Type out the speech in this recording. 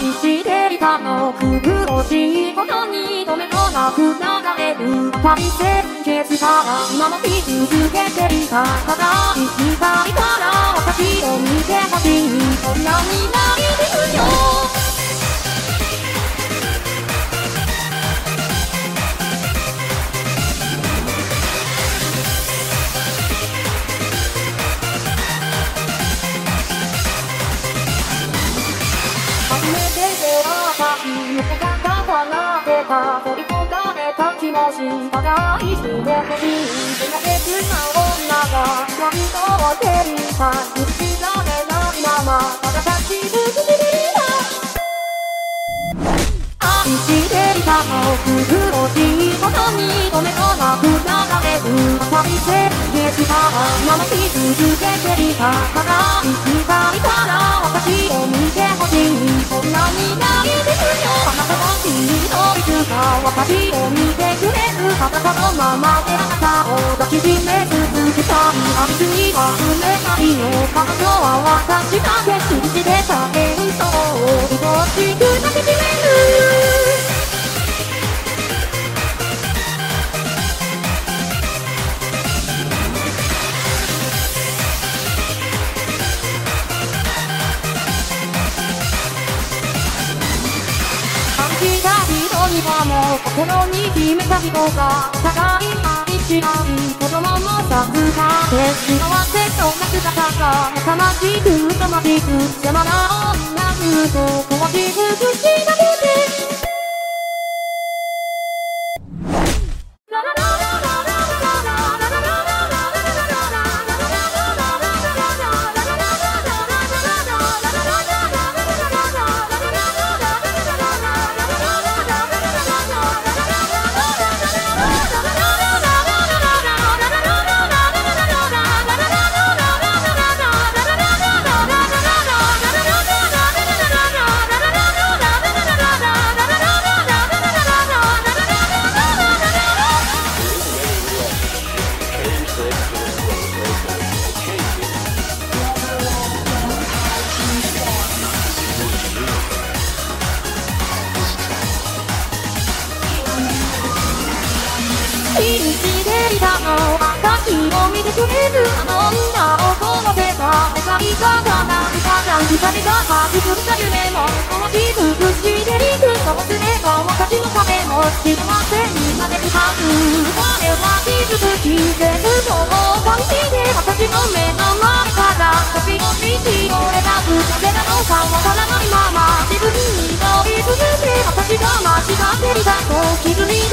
愛していたの苦しいことに止めどなく流れる大切消したら今も見続けていたただ生きたいから私を見てほしい時間が離れた恋焦がれた気持ちいしてほしい不可欠な女が涙を照りた打ち切られないままただ立ち続けていた愛していたの苦しいことに止めんなく流れる愛して消したまり続けていたただいつか見たらつか私を見てくれる裸のままであなたを抱きしめ続けたいあいつには触れないよ彼女は私だけ信じてた幻想を愛しく抱きしめる感じたにはもう心に秘めた希望が互い愛し合い子供も授かって幸せとな姿が凄まじく悲しく。邪魔な女ずっと壊し尽くし信じていたの滝を見てくれるあの女をこのた世界が方なんかなんかが吐き込ん夢も大きく口でいくのもすれた私のためも知りません今できた彼は傷つき全部を感じて私の目の前から私の道りて俺が誰なのかわからないまま自分に乗り続け私が間違っていたと気づい